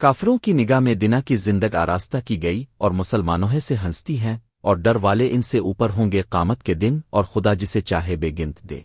کافروں کی نگاہ میں دنا کی زندگ آراستہ کی گئی اور مسلمانوں سے ہنستی ہیں اور ڈر والے ان سے اوپر ہوں گے قامت کے دن اور خدا جسے چاہے بے گنت دے۔